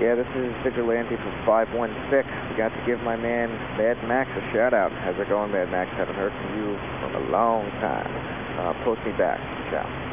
Yeah, this is Vigilante from 516. Got to give my man Mad Max a shout out. How's it going, Mad Max? Haven't heard from you for a long time. Uh, post me back. Ciao.